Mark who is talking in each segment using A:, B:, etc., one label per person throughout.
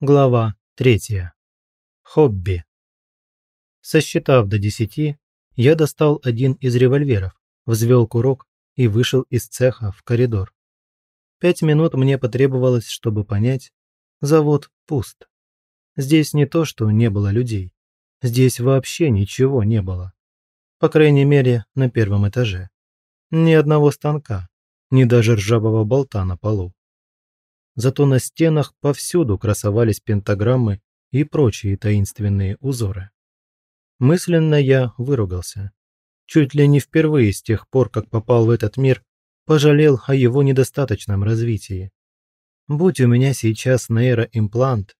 A: Глава третья. Хобби. Сосчитав до десяти, я достал один из револьверов, взвел курок и вышел из цеха в коридор. Пять минут мне потребовалось, чтобы понять, завод пуст. Здесь не то, что не было людей. Здесь вообще ничего не было. По крайней мере, на первом этаже. Ни одного станка, ни даже ржавого болта на полу зато на стенах повсюду красовались пентаграммы и прочие таинственные узоры. Мысленно я выругался. Чуть ли не впервые с тех пор, как попал в этот мир, пожалел о его недостаточном развитии. Будь у меня сейчас нейроимплант,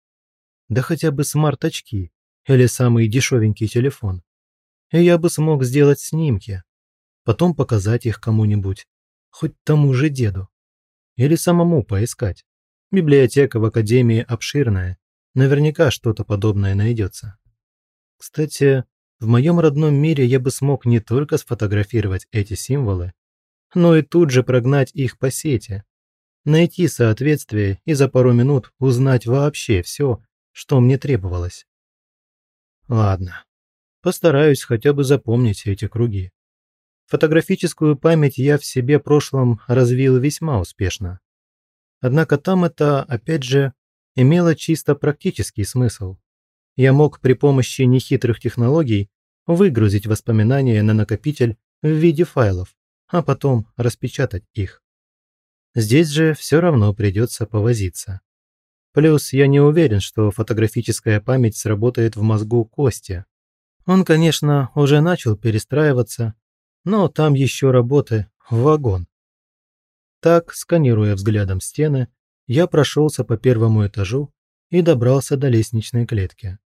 A: да хотя бы смарт-очки или самый дешевенький телефон, и я бы смог сделать снимки, потом показать их кому-нибудь, хоть тому же деду, или самому поискать. Библиотека в Академии обширная, наверняка что-то подобное найдется. Кстати, в моем родном мире я бы смог не только сфотографировать эти символы, но и тут же прогнать их по сети, найти соответствие и за пару минут узнать вообще все, что мне требовалось. Ладно, постараюсь хотя бы запомнить эти круги. Фотографическую память я в себе прошлом развил весьма успешно. Однако там это, опять же, имело чисто практический смысл. Я мог при помощи нехитрых технологий выгрузить воспоминания на накопитель в виде файлов, а потом распечатать их. Здесь же все равно придется повозиться. Плюс я не уверен, что фотографическая память сработает в мозгу Кости. Он, конечно, уже начал перестраиваться, но там еще работы в вагон. Так, сканируя взглядом стены, я прошелся по первому этажу и добрался до лестничной клетки.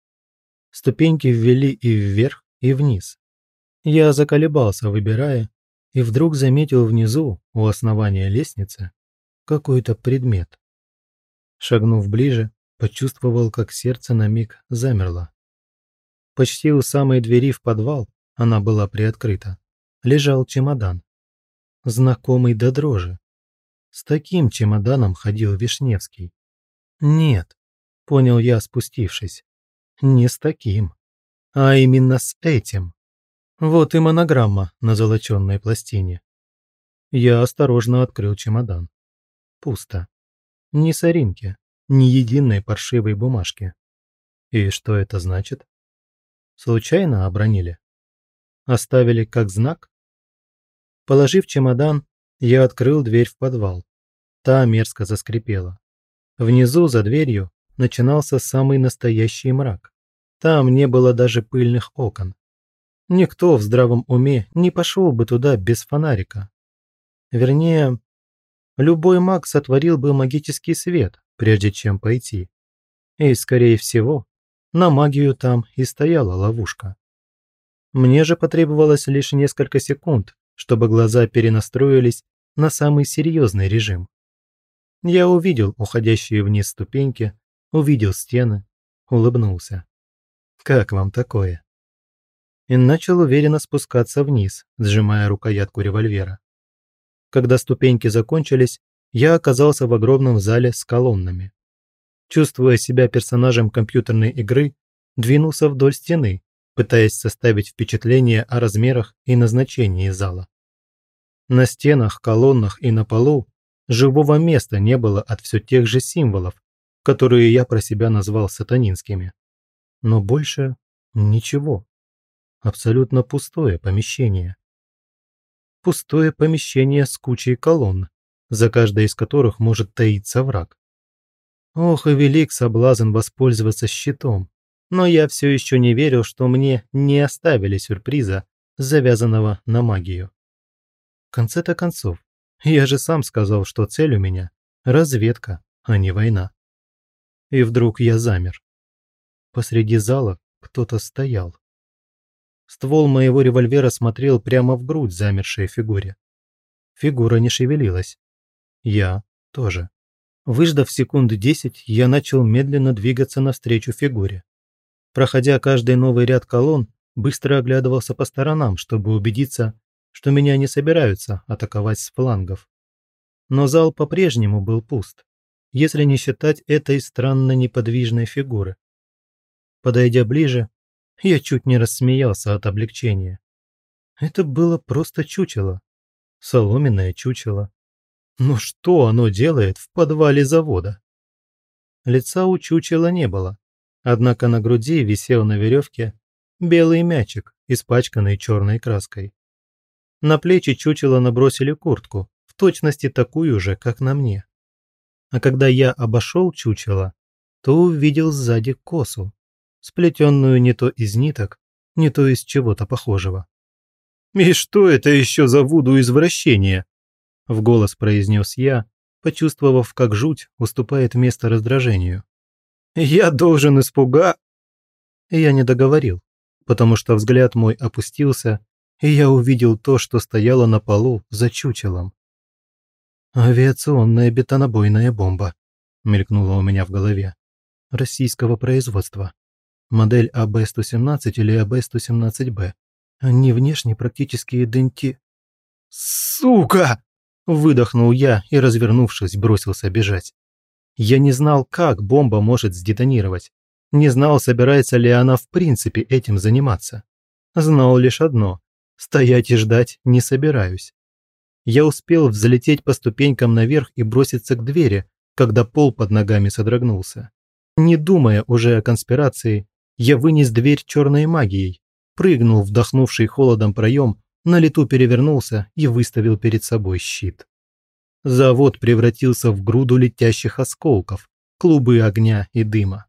A: Ступеньки ввели и вверх, и вниз. Я заколебался, выбирая, и вдруг заметил внизу, у основания лестницы, какой-то предмет. Шагнув ближе, почувствовал, как сердце на миг замерло. Почти у самой двери в подвал, она была приоткрыта, лежал чемодан. Знакомый до дрожи. С таким чемоданом ходил Вишневский. Нет, понял я, спустившись. Не с таким, а именно с этим. Вот и монограмма на золоченной пластине. Я осторожно открыл чемодан. Пусто. Ни соринки, ни единой паршивой бумажки. И что это значит? Случайно обронили? Оставили как знак? Положив чемодан, я открыл дверь в подвал. Та мерзко заскрипела. Внизу, за дверью, начинался самый настоящий мрак. Там не было даже пыльных окон. Никто в здравом уме не пошел бы туда без фонарика. Вернее, любой маг сотворил бы магический свет, прежде чем пойти. И, скорее всего, на магию там и стояла ловушка. Мне же потребовалось лишь несколько секунд, чтобы глаза перенастроились на самый серьезный режим. Я увидел уходящие вниз ступеньки, увидел стены, улыбнулся. «Как вам такое?» И начал уверенно спускаться вниз, сжимая рукоятку револьвера. Когда ступеньки закончились, я оказался в огромном зале с колоннами. Чувствуя себя персонажем компьютерной игры, двинулся вдоль стены, пытаясь составить впечатление о размерах и назначении зала. На стенах, колоннах и на полу живого места не было от все тех же символов, которые я про себя назвал сатанинскими. Но больше ничего. Абсолютно пустое помещение. Пустое помещение с кучей колонн, за каждой из которых может таиться враг. Ох и велик соблазн воспользоваться щитом, но я все еще не верил, что мне не оставили сюрприза, завязанного на магию. В конце-то концов, я же сам сказал, что цель у меня – разведка, а не война. И вдруг я замер. Посреди зала кто-то стоял. Ствол моего револьвера смотрел прямо в грудь замершей фигуре. Фигура не шевелилась. Я тоже. Выждав секунды десять, я начал медленно двигаться навстречу фигуре. Проходя каждый новый ряд колонн, быстро оглядывался по сторонам, чтобы убедиться, что меня не собираются атаковать с флангов. Но зал по-прежнему был пуст. если не считать этой странно неподвижной фигуры. Подойдя ближе, я чуть не рассмеялся от облегчения. Это было просто чучело. Соломенное чучело. Но что оно делает в подвале завода? Лица у чучела не было, однако на груди висел на веревке белый мячик, испачканный черной краской. На плечи чучела набросили куртку, в точности такую же, как на мне. А когда я обошел чучело, то увидел сзади косу, сплетенную не то из ниток, не то из чего-то похожего. «И что это еще за вуду извращение?» – в голос произнес я, почувствовав, как жуть уступает место раздражению. «Я должен испуга...» Я не договорил, потому что взгляд мой опустился, и я увидел то, что стояло на полу за чучелом. «Авиационная бетонобойная бомба», – мелькнула у меня в голове. «Российского производства. Модель АБ-117 или АБ-117Б. Они внешне практически иденти...» «Сука!» Выдохнул я и, развернувшись, бросился бежать. Я не знал, как бомба может сдетонировать. Не знал, собирается ли она в принципе этим заниматься. Знал лишь одно – стоять и ждать не собираюсь. Я успел взлететь по ступенькам наверх и броситься к двери, когда пол под ногами содрогнулся. Не думая уже о конспирации, я вынес дверь черной магией, прыгнул вдохнувший холодом проем на лету перевернулся и выставил перед собой щит. Завод превратился в груду летящих осколков, клубы огня и дыма.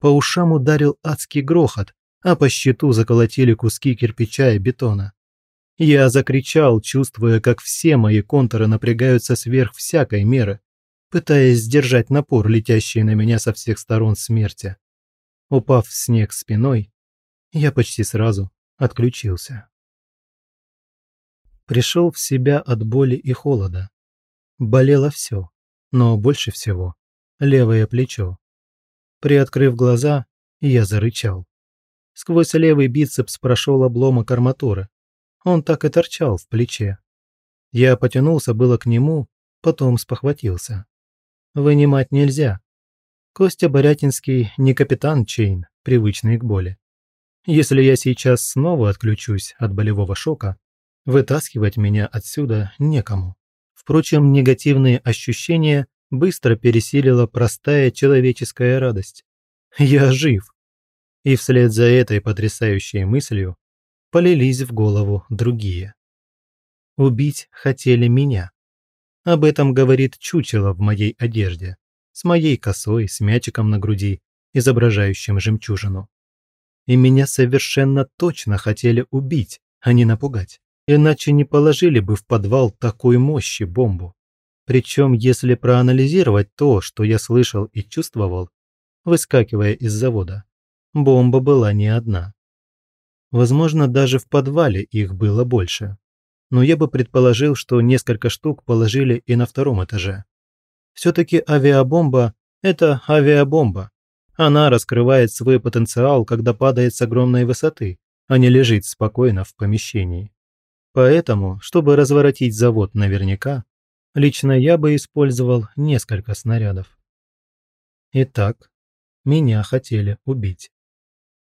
A: По ушам ударил адский грохот, а по щиту заколотили куски кирпича и бетона. Я закричал, чувствуя, как все мои контуры напрягаются сверх всякой меры, пытаясь сдержать напор, летящий на меня со всех сторон смерти. Упав в снег спиной, я почти сразу отключился пришел в себя от боли и холода. Болело все, но больше всего левое плечо. Приоткрыв глаза, я зарычал. Сквозь левый бицепс прошел обломок арматуры. Он так и торчал в плече. Я потянулся было к нему, потом спохватился. Вынимать нельзя. Костя Борятинский не капитан Чейн, привычный к боли. Если я сейчас снова отключусь от болевого шока, Вытаскивать меня отсюда некому. Впрочем, негативные ощущения быстро пересилила простая человеческая радость. Я жив. И вслед за этой потрясающей мыслью полились в голову другие. Убить хотели меня. Об этом говорит чучело в моей одежде, с моей косой, с мячиком на груди, изображающим жемчужину. И меня совершенно точно хотели убить, а не напугать. Иначе не положили бы в подвал такой мощи бомбу. Причем, если проанализировать то, что я слышал и чувствовал, выскакивая из завода, бомба была не одна. Возможно, даже в подвале их было больше. Но я бы предположил, что несколько штук положили и на втором этаже. Все-таки авиабомба – это авиабомба. Она раскрывает свой потенциал, когда падает с огромной высоты, а не лежит спокойно в помещении. Поэтому, чтобы разворотить завод наверняка, лично я бы использовал несколько снарядов. Итак, меня хотели убить.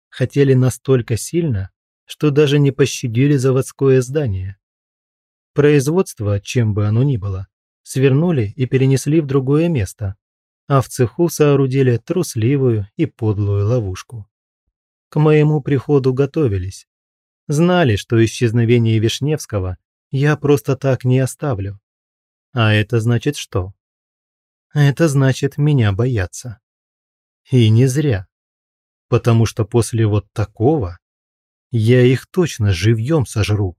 A: Хотели настолько сильно, что даже не пощадили заводское здание. Производство, чем бы оно ни было, свернули и перенесли в другое место, а в цеху соорудили трусливую и подлую ловушку. К моему приходу готовились, знали, что исчезновение Вишневского я просто так не оставлю. А это значит что? Это значит меня бояться. И не зря. Потому что после вот такого я их точно живьем сожру.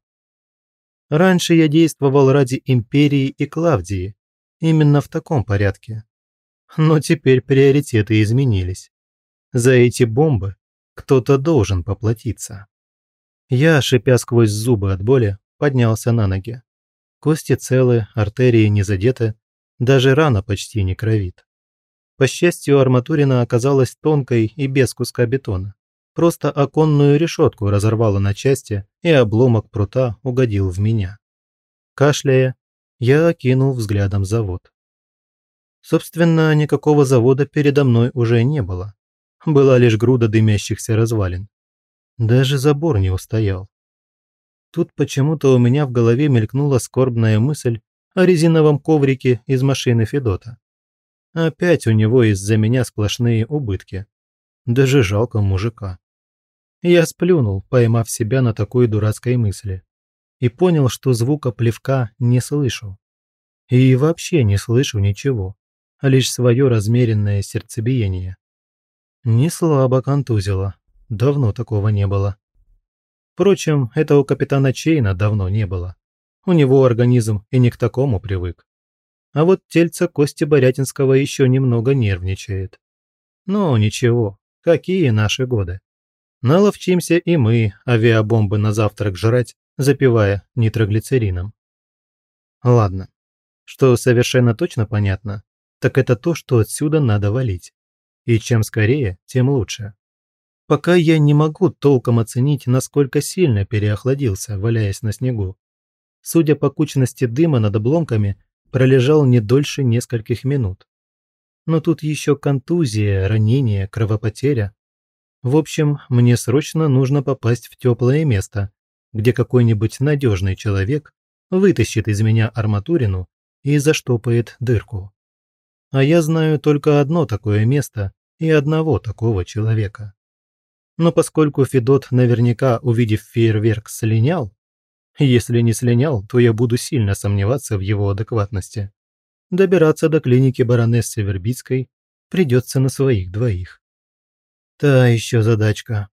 A: Раньше я действовал ради империи и Клавдии, именно в таком порядке. Но теперь приоритеты изменились. За эти бомбы кто-то должен поплатиться. Я, шипя сквозь зубы от боли, поднялся на ноги. Кости целы, артерии не задеты, даже рана почти не кровит. По счастью, арматурина оказалась тонкой и без куска бетона. Просто оконную решетку разорвало на части, и обломок прута угодил в меня. Кашляя, я окинул взглядом завод. Собственно, никакого завода передо мной уже не было. Была лишь груда дымящихся развалин. Даже забор не устоял. Тут почему-то у меня в голове мелькнула скорбная мысль о резиновом коврике из машины Федота. Опять у него из-за меня сплошные убытки. Даже жалко мужика. Я сплюнул, поймав себя на такой дурацкой мысли. И понял, что звука плевка не слышу. И вообще не слышу ничего, а лишь свое размеренное сердцебиение. Не слабо контузило. Давно такого не было. Впрочем, это у капитана Чейна давно не было. У него организм и не к такому привык. А вот тельце Кости Борятинского еще немного нервничает. Но ничего, какие наши годы. Наловчимся и мы авиабомбы на завтрак жрать, запивая нитроглицерином. Ладно. Что совершенно точно понятно, так это то, что отсюда надо валить. И чем скорее, тем лучше. Пока я не могу толком оценить, насколько сильно переохладился, валяясь на снегу. Судя по кучности дыма над обломками, пролежал не дольше нескольких минут. Но тут еще контузия, ранение, кровопотеря. В общем, мне срочно нужно попасть в теплое место, где какой-нибудь надежный человек вытащит из меня арматурину и заштопает дырку. А я знаю только одно такое место и одного такого человека. Но поскольку Федот наверняка, увидев фейерверк, слинял, если не слинял, то я буду сильно сомневаться в его адекватности. Добираться до клиники баронессы Вербицкой придется на своих двоих. Та еще задачка.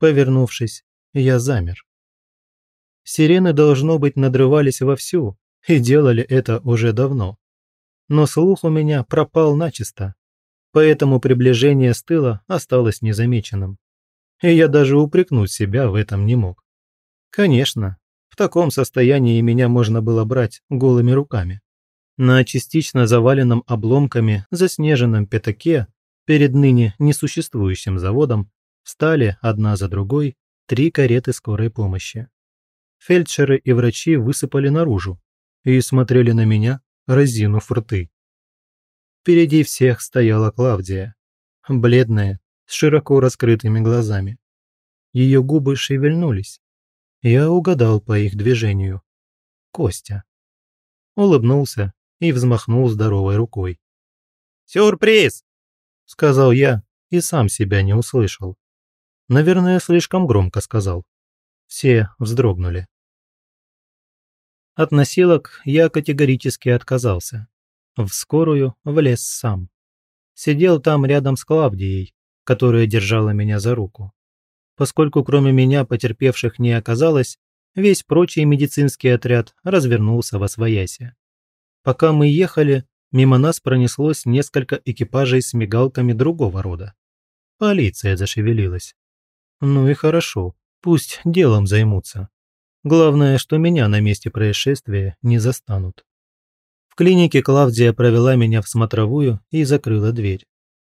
A: Повернувшись, я замер. Сирены, должно быть, надрывались вовсю, и делали это уже давно но слух у меня пропал начисто, поэтому приближение с тыла осталось незамеченным. И я даже упрекнуть себя в этом не мог. Конечно, в таком состоянии меня можно было брать голыми руками. На частично заваленном обломками заснеженном пятаке перед ныне несуществующим заводом встали одна за другой три кареты скорой помощи. Фельдшеры и врачи высыпали наружу и смотрели на меня разинув рты. Впереди всех стояла Клавдия, бледная, с широко раскрытыми глазами. Ее губы шевельнулись. Я угадал по их движению. Костя. Улыбнулся и взмахнул здоровой рукой. «Сюрприз!» – сказал я и сам себя не услышал. Наверное, слишком громко сказал. Все вздрогнули. От носилок я категорически отказался. В скорую влез сам. Сидел там рядом с Клавдией, которая держала меня за руку. Поскольку кроме меня потерпевших не оказалось, весь прочий медицинский отряд развернулся во своясе. Пока мы ехали, мимо нас пронеслось несколько экипажей с мигалками другого рода. Полиция зашевелилась. Ну и хорошо, пусть делом займутся. Главное, что меня на месте происшествия не застанут. В клинике Клавдия провела меня в смотровую и закрыла дверь.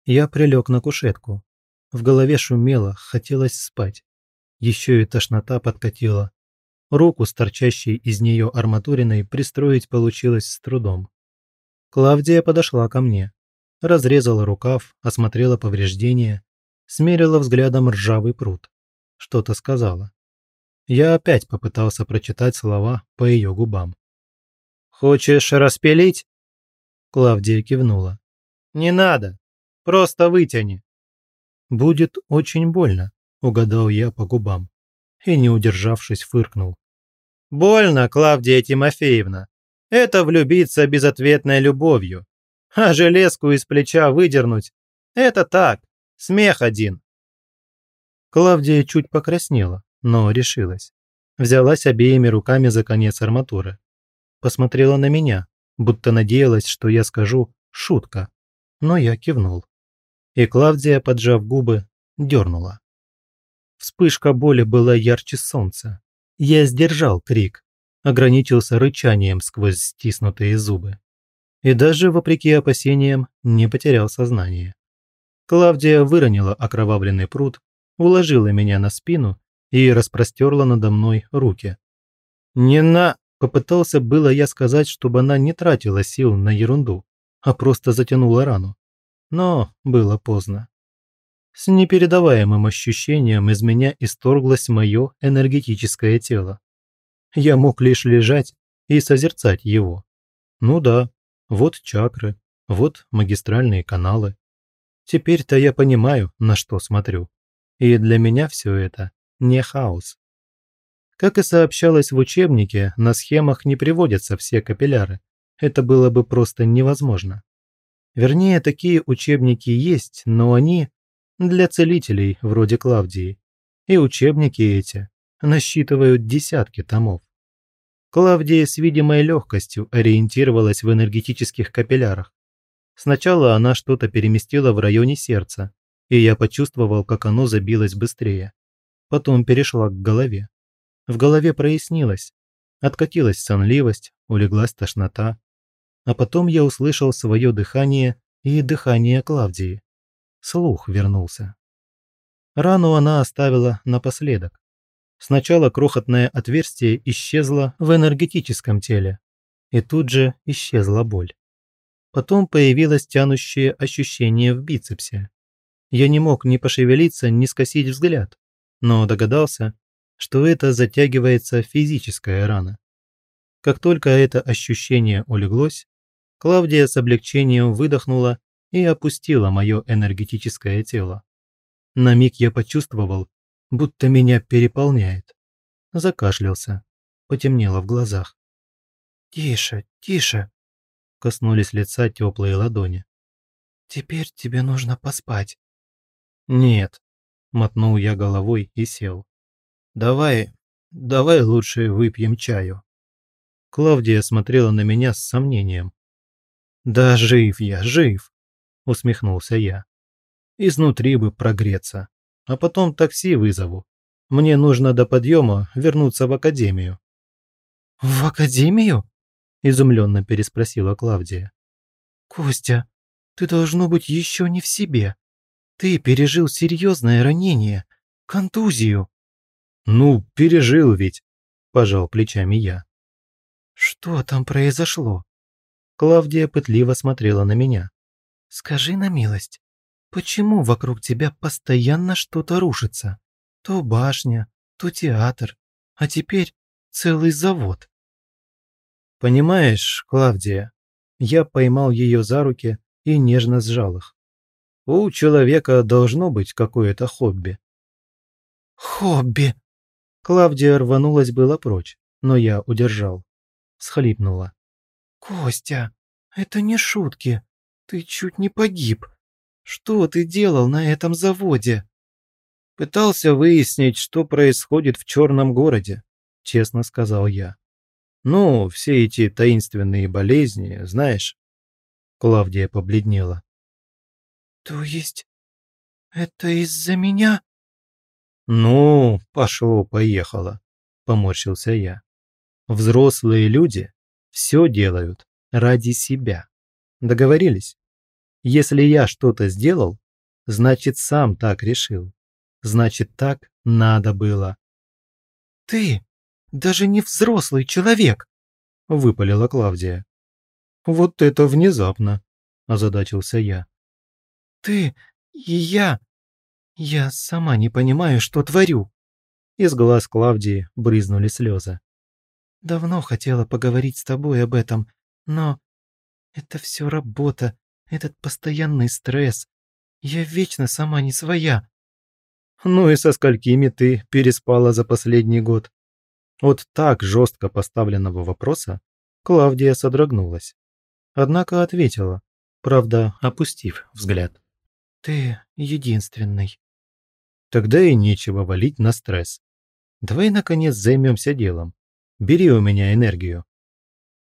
A: Я прилег на кушетку. В голове шумело, хотелось спать. Еще и тошнота подкатила. Руку с торчащей из нее арматуриной пристроить получилось с трудом. Клавдия подошла ко мне. Разрезала рукав, осмотрела повреждения, смерила взглядом ржавый пруд. Что-то сказала. Я опять попытался прочитать слова по ее губам. «Хочешь распилить?» Клавдия кивнула. «Не надо. Просто вытяни». «Будет очень больно», – угадал я по губам. И, не удержавшись, фыркнул. «Больно, Клавдия Тимофеевна. Это влюбиться безответной любовью. А железку из плеча выдернуть – это так, смех один». Клавдия чуть покраснела, но решилась. Взялась обеими руками за конец арматуры. Посмотрела на меня, будто надеялась, что я скажу «шутка». Но я кивнул. И Клавдия, поджав губы, дернула. Вспышка боли была ярче солнца. Я сдержал крик, ограничился рычанием сквозь стиснутые зубы. И даже, вопреки опасениям, не потерял сознание. Клавдия выронила окровавленный пруд, уложила меня на спину и распростерла надо мной руки. «Не на...» – попытался было я сказать, чтобы она не тратила сил на ерунду. а просто затянула рану. Но было поздно. С непередаваемым ощущением из меня исторглось мое энергетическое тело. Я мог лишь лежать и созерцать его. Ну да, вот чакры, вот магистральные каналы. Теперь-то я понимаю, на что смотрю. И для меня все это не хаос. Как и сообщалось в учебнике, на схемах не приводятся все капилляры. Это было бы просто невозможно. Вернее, такие учебники есть, но они для целителей вроде Клавдии. И учебники эти насчитывают десятки томов. Клавдия с видимой легкостью ориентировалась в энергетических капиллярах. Сначала она что-то переместила в районе сердца, и я почувствовал, как оно забилось быстрее. Потом перешла к голове. В голове прояснилось. Откатилась сонливость, улеглась тошнота. А потом я услышал свое дыхание и дыхание Клавдии. Слух вернулся. Рану она оставила напоследок. Сначала крохотное отверстие исчезло в энергетическом теле, и тут же исчезла боль. Потом появилось тянущее ощущение в бицепсе. Я не мог ни пошевелиться, ни скосить взгляд, но догадался, что это затягивается физическая рана. Как только это ощущение улеглось, Клавдия с облегчением выдохнула и опустила мое энергетическое тело. На миг я почувствовал, будто меня переполняет. Закашлялся, потемнело в глазах. «Тише, тише!» Коснулись лица теплые ладони. «Теперь тебе нужно поспать». «Нет», – мотнул я головой и сел. «Давай, давай лучше выпьем чаю». Клавдия смотрела на меня с сомнением. «Да жив я, жив!» – усмехнулся я. «Изнутри бы прогреться, а потом такси вызову. Мне нужно до подъема вернуться в академию». «В академию?» – изумленно переспросила Клавдия. «Костя, ты должно быть еще не в себе. Ты пережил серьезное ранение, контузию». «Ну, пережил ведь», – пожал плечами я. «Что там произошло?» Клавдия пытливо смотрела на меня. «Скажи на милость, почему вокруг тебя постоянно что-то рушится? То башня, то театр, а теперь целый завод». «Понимаешь, Клавдия, я поймал ее за руки и нежно сжал их. У человека должно быть какое-то хобби». «Хобби!» Клавдия рванулась было прочь, но я удержал. Схлипнула. «Костя, это не шутки. Ты чуть не погиб. Что ты делал на этом заводе?» «Пытался выяснить, что происходит в черном городе», – честно сказал я. «Ну, все эти таинственные болезни, знаешь». Клавдия побледнела. «То есть это из-за меня?» «Ну, пошло-поехало», – поморщился я. «Взрослые люди все делают ради себя. Договорились? Если я что-то сделал, значит, сам так решил. Значит, так надо было. «Ты даже не взрослый человек!» – выпалила Клавдия. «Вот это внезапно!» – озадачился я. «Ты и я... Я сама не понимаю, что творю!» Из глаз Клавдии брызнули слезы. Давно хотела поговорить с тобой об этом, но это все работа, этот постоянный стресс. Я вечно сама не своя. Ну и со сколькими ты переспала за последний год? Вот так жестко поставленного вопроса Клавдия содрогнулась. Однако ответила, правда, опустив взгляд. Ты единственный. Тогда и нечего валить на стресс. Давай, наконец, займемся делом. Бери у меня энергию».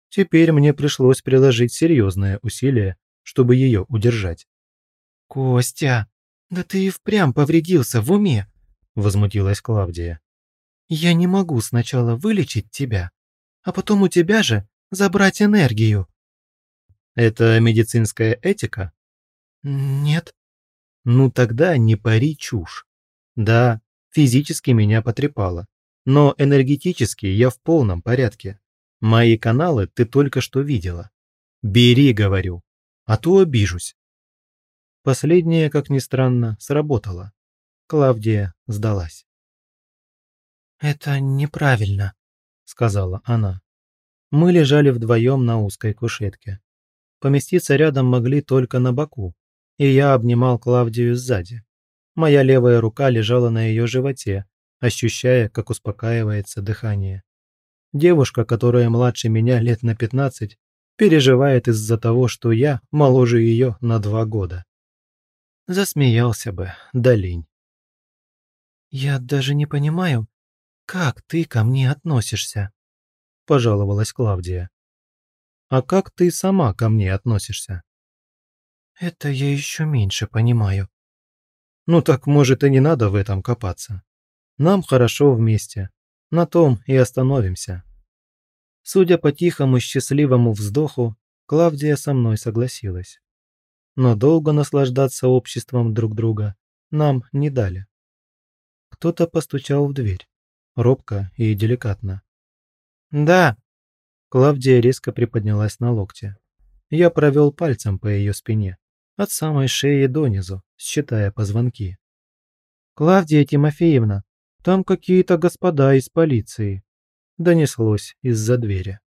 A: Теперь мне пришлось приложить серьезное усилие, чтобы ее удержать. «Костя, да ты и впрямь повредился в уме!» – возмутилась Клавдия. «Я не могу сначала вылечить тебя, а потом у тебя же забрать энергию». «Это медицинская этика?» «Нет». «Ну тогда не пари чушь. Да, физически меня потрепало. Но энергетически я в полном порядке. Мои каналы ты только что видела. Бери, говорю. а то обижусь». Последнее, как ни странно, сработало. Клавдия сдалась.
B: «Это неправильно», – сказала она.
A: Мы лежали вдвоем на узкой кушетке. Поместиться рядом могли только на боку, и я обнимал Клавдию сзади. Моя левая рука лежала на ее животе, ощущая, как успокаивается дыхание. Девушка, которая младше меня лет на 15, переживает из-за того, что я моложе ее на два года. Засмеялся бы, да лень.
B: «Я даже не понимаю, как ты ко мне относишься?»
A: – пожаловалась Клавдия. «А как ты сама ко мне относишься?»
B: «Это я еще меньше понимаю».
A: «Ну так, может, и не надо в этом копаться. Нам хорошо вместе. На том и остановимся». Судя по тихому счастливому вздоху, Клавдия со мной согласилась. Но долго наслаждаться обществом друг друга нам не дали. Кто-то постучал в дверь, робко и деликатно.
B: «Да!»
A: Клавдия резко приподнялась на локте. Я провел пальцем по ее спине, от самой шеи донизу, считая позвонки.
B: «Клавдия Тимофеевна, там какие-то господа из полиции»,
A: донеслось из-за двери.